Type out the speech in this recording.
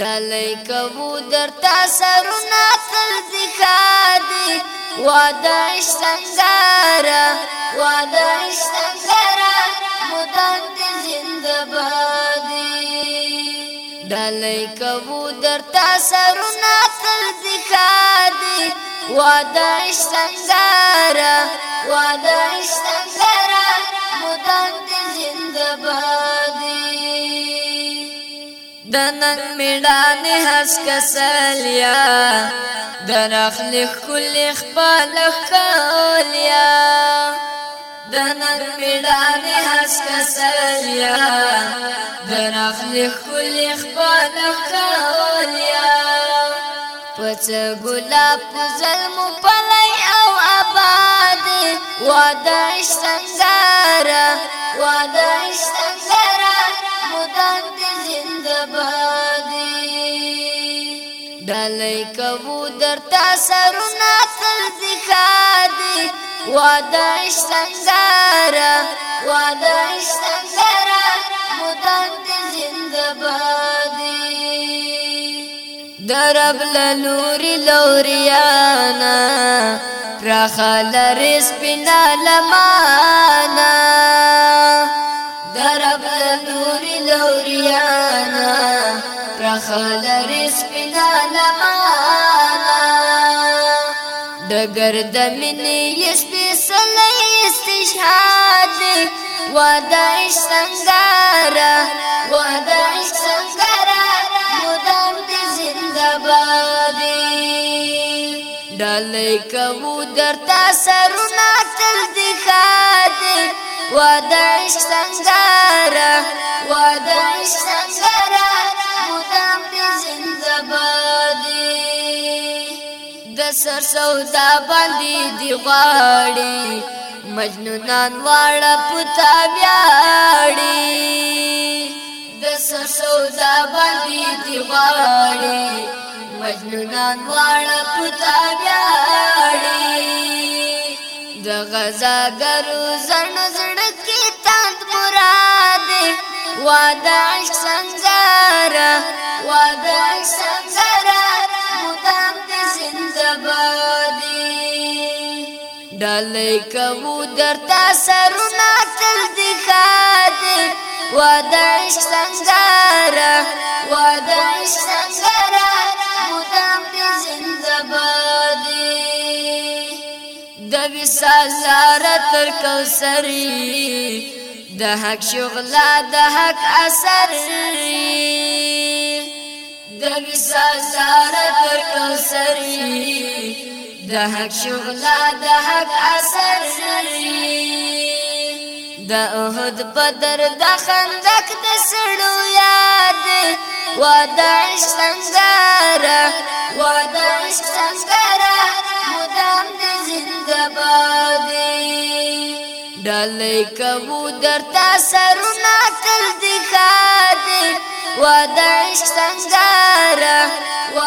ډلې کوو درته سرونه تل ذکادي وادش څنګهرا وادش څنګهرا مدان دې زنده‌بادي ډلې کوو درته سرونه تل ذکادي وادش څنګهرا وادش دنن میډان هس کسلیا درخل کل خپل خولیا دنن میډان هس کسلیا درخل کل خپل خولیا پڅ ګلاب زلم پلای أو آباد. وادش څنګه وادش څنګه ډلې کوو درتا سرونه تل ذکادي واده څنګه واده څنګه مدام دې زنده‌بادي درب لوري لوريانا راخل رس بنا لمانا۔ درب لوري لوريانا راخل رس بنا لمانا دگر دمنی یسپیسلی استشهاد. وادائش سنگارا. وادائش سنگارا. مدام دی زندبادی ڈالی کبو درتا سرونا تل دخادی وادائش سنگارا. وادائش سنگارا. د سر سودا باندې دی غاړي مجنونان واړه پتا بیاړي د سر سودا باندې دی غاړي مجنونان واړه پتا بیاړي د غزا ګرو زړه زړه کې تاند مراد. واده څنګه واده څنګه ډلې کوو درتا سرونه تل دې خاطر. واده څنګه واده څنګه مدام دې زنده‌بادي. د وسال زاره تر کوثري د حق شغلا د حق اثر. د وسال زاره تر کوثري د حق شغلا د حق اثر لري. د احد بدر د خندق د سړو یاد. و د څنګهره و د څنګهره مدام د زندګبادي ډلې کبو درتا سرونه تل دښاده و د څنګهره و